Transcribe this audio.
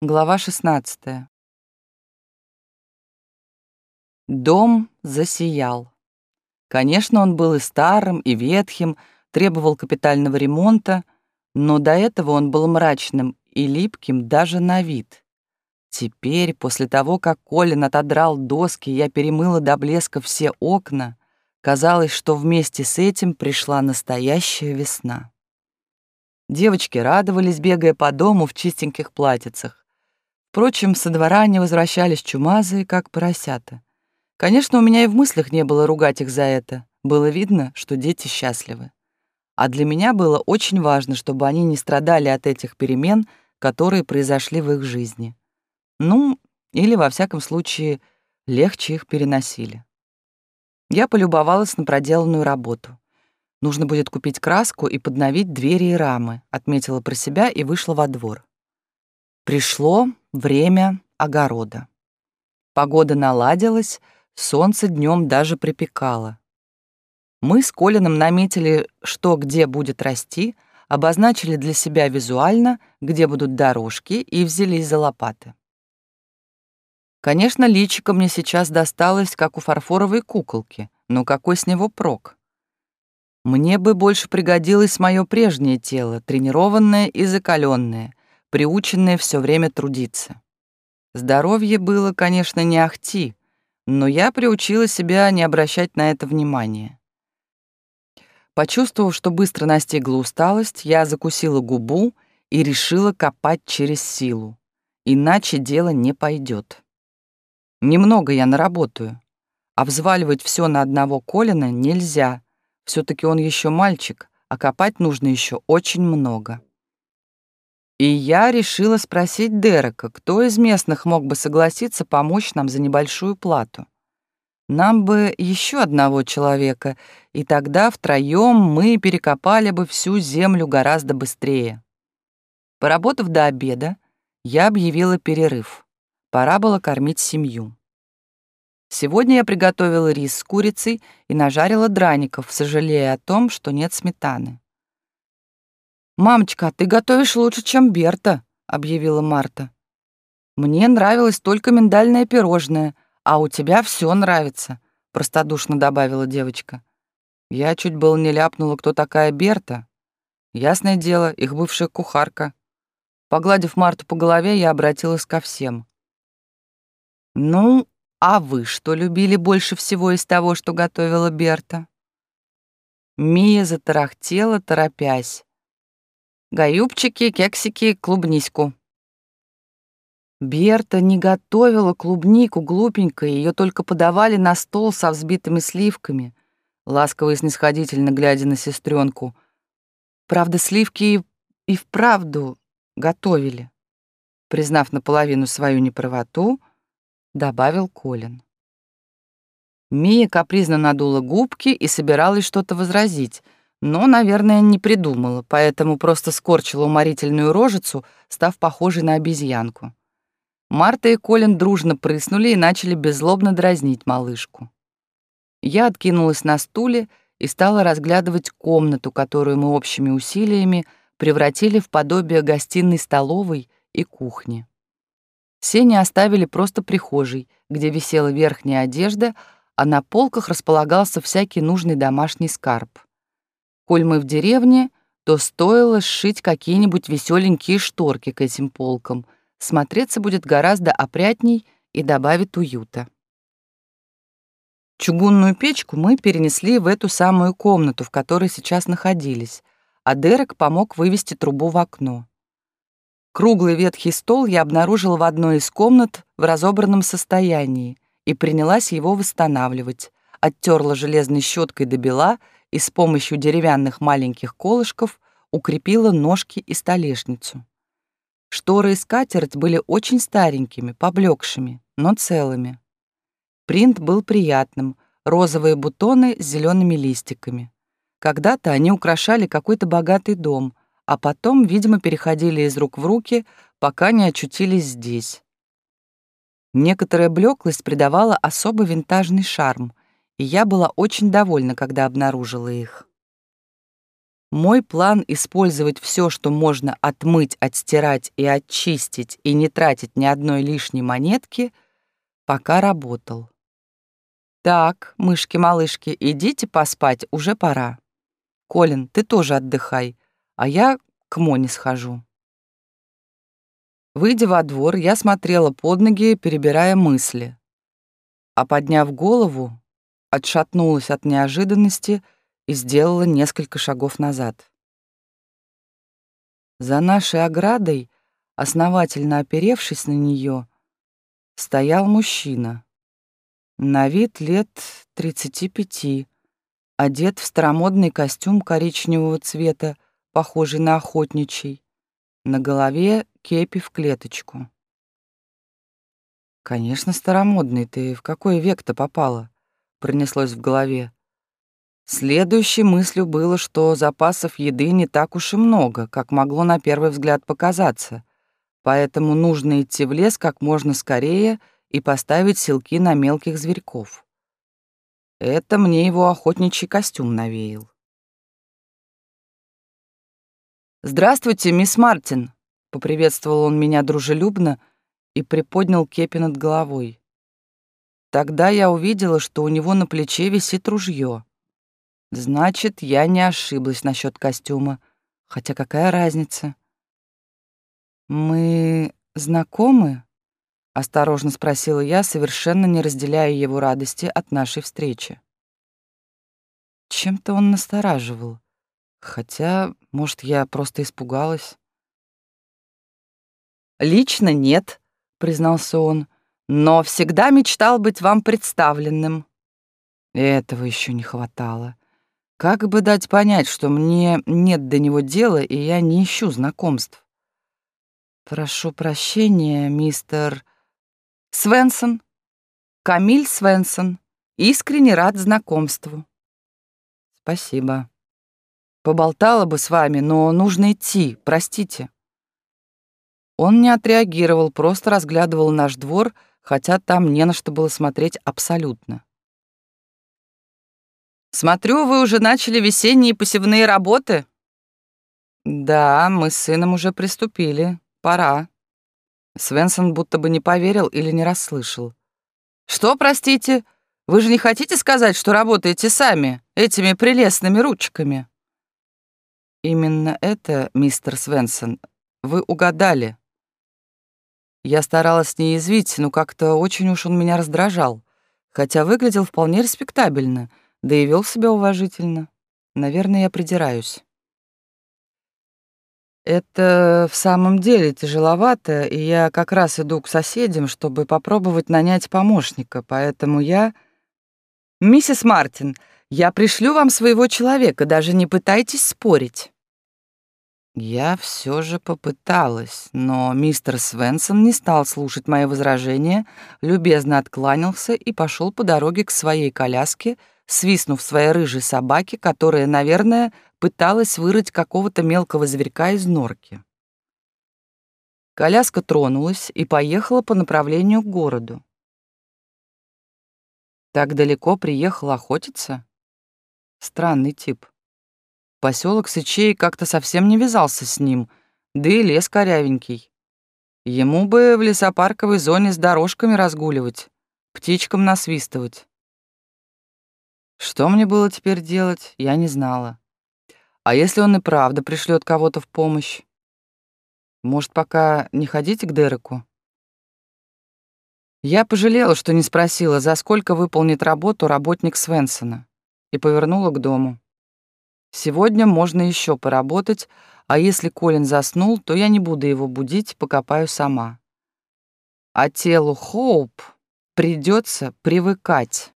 Глава 16. Дом засиял. Конечно, он был и старым, и ветхим, требовал капитального ремонта, но до этого он был мрачным и липким даже на вид. Теперь, после того, как Колин отодрал доски, я перемыла до блеска все окна, казалось, что вместе с этим пришла настоящая весна. Девочки радовались, бегая по дому в чистеньких платьицах. Впрочем, со двора они возвращались чумазые, как поросята. Конечно, у меня и в мыслях не было ругать их за это. Было видно, что дети счастливы. А для меня было очень важно, чтобы они не страдали от этих перемен, которые произошли в их жизни. Ну, или, во всяком случае, легче их переносили. Я полюбовалась на проделанную работу. Нужно будет купить краску и подновить двери и рамы, отметила про себя и вышла во двор. Пришло время огорода. Погода наладилась, солнце днем даже припекало. Мы с Колином наметили, что где будет расти, обозначили для себя визуально, где будут дорожки, и взялись за лопаты. Конечно, личико мне сейчас досталось, как у фарфоровой куколки, но какой с него прок? Мне бы больше пригодилось мое прежнее тело, тренированное и закаленное, приученные все время трудиться. Здоровье было, конечно, не ахти, но я приучила себя не обращать на это внимания. Почувствовав, что быстро настигла усталость, я закусила губу и решила копать через силу, иначе дело не пойдет. Немного я наработаю, а взваливать все на одного Колина нельзя. все таки он еще мальчик, а копать нужно еще очень много. И я решила спросить Дерека, кто из местных мог бы согласиться помочь нам за небольшую плату. Нам бы еще одного человека, и тогда втроем мы перекопали бы всю землю гораздо быстрее. Поработав до обеда, я объявила перерыв. Пора было кормить семью. Сегодня я приготовила рис с курицей и нажарила драников, сожалея о том, что нет сметаны. «Мамочка, ты готовишь лучше, чем Берта», — объявила Марта. «Мне нравилось только миндальное пирожное, а у тебя все нравится», — простодушно добавила девочка. Я чуть было не ляпнула, кто такая Берта. Ясное дело, их бывшая кухарка. Погладив Марту по голове, я обратилась ко всем. «Ну, а вы что любили больше всего из того, что готовила Берта?» Мия затарахтела, торопясь. Гаюбчики, кексики, клубниську. Берта не готовила клубнику глупенькой, ее только подавали на стол со взбитыми сливками, ласково и снисходительно глядя на сестренку. Правда, сливки и, и вправду готовили. Признав наполовину свою неправоту, добавил Колин. Мия капризно надула губки и собиралась что-то возразить — но, наверное, не придумала, поэтому просто скорчила уморительную рожицу, став похожей на обезьянку. Марта и Колин дружно прыснули и начали беззлобно дразнить малышку. Я откинулась на стуле и стала разглядывать комнату, которую мы общими усилиями превратили в подобие гостиной-столовой и кухни. Сени оставили просто прихожей, где висела верхняя одежда, а на полках располагался всякий нужный домашний скарб. Коль мы в деревне, то стоило сшить какие-нибудь веселенькие шторки к этим полкам. Смотреться будет гораздо опрятней и добавит уюта. Чугунную печку мы перенесли в эту самую комнату, в которой сейчас находились, а Дерек помог вывести трубу в окно. Круглый ветхий стол я обнаружила в одной из комнат в разобранном состоянии и принялась его восстанавливать, оттерла железной щеткой до бела и с помощью деревянных маленьких колышков укрепила ножки и столешницу. Шторы и скатерть были очень старенькими, поблекшими, но целыми. Принт был приятным, розовые бутоны с зелеными листиками. Когда-то они украшали какой-то богатый дом, а потом, видимо, переходили из рук в руки, пока не очутились здесь. Некоторая блеклость придавала особо винтажный шарм, и я была очень довольна, когда обнаружила их. Мой план использовать все, что можно отмыть, отстирать и очистить, и не тратить ни одной лишней монетки, пока работал. Так, мышки-малышки, идите поспать, уже пора. Колин, ты тоже отдыхай, а я к Моне схожу. Выйдя во двор, я смотрела под ноги, перебирая мысли. А подняв голову, отшатнулась от неожиданности и сделала несколько шагов назад. За нашей оградой, основательно оперевшись на нее, стоял мужчина. На вид лет 35, одет в старомодный костюм коричневого цвета, похожий на охотничий. На голове кепи в клеточку. «Конечно, старомодный. Ты в какой век-то попала?» — пронеслось в голове. Следующей мыслью было, что запасов еды не так уж и много, как могло на первый взгляд показаться, поэтому нужно идти в лес как можно скорее и поставить селки на мелких зверьков. Это мне его охотничий костюм навеял. «Здравствуйте, мисс Мартин!» — поприветствовал он меня дружелюбно и приподнял кепи над головой. Тогда я увидела, что у него на плече висит ружье. Значит, я не ошиблась насчет костюма. Хотя какая разница? «Мы знакомы?» — осторожно спросила я, совершенно не разделяя его радости от нашей встречи. Чем-то он настораживал. Хотя, может, я просто испугалась. «Лично нет», — признался он, «но всегда мечтал быть вам представленным». Этого еще не хватало. Как бы дать понять, что мне нет до него дела, и я не ищу знакомств? «Прошу прощения, мистер...» «Свенсон. Камиль Свенсон. Искренне рад знакомству». «Спасибо. Поболтала бы с вами, но нужно идти, простите». Он не отреагировал, просто разглядывал наш двор, хотя там не на что было смотреть абсолютно. «Смотрю, вы уже начали весенние посевные работы?» «Да, мы с сыном уже приступили. Пора». Свенсон будто бы не поверил или не расслышал. «Что, простите? Вы же не хотите сказать, что работаете сами, этими прелестными ручками?» «Именно это, мистер Свенсон, вы угадали. Я старалась не язвить, но как-то очень уж он меня раздражал, хотя выглядел вполне респектабельно, да и вел себя уважительно. Наверное, я придираюсь. Это в самом деле тяжеловато, и я как раз иду к соседям, чтобы попробовать нанять помощника, поэтому я... Миссис Мартин, я пришлю вам своего человека, даже не пытайтесь спорить. Я все же попыталась, но мистер Свенсон не стал слушать мои возражения, любезно откланялся и пошел по дороге к своей коляске, свистнув своей рыжей собаке, которая, наверное, пыталась вырыть какого-то мелкого зверька из норки. Коляска тронулась и поехала по направлению к городу. Так далеко приехал охотиться? Странный тип. Поселок Сычей как-то совсем не вязался с ним, да и лес корявенький. Ему бы в лесопарковой зоне с дорожками разгуливать, птичкам насвистывать. Что мне было теперь делать, я не знала. А если он и правда пришлет кого-то в помощь? Может, пока не ходите к Дереку? Я пожалела, что не спросила, за сколько выполнит работу работник Свенсона, и повернула к дому. Сегодня можно еще поработать, а если Колин заснул, то я не буду его будить, покопаю сама. А телу Хоуп придется привыкать.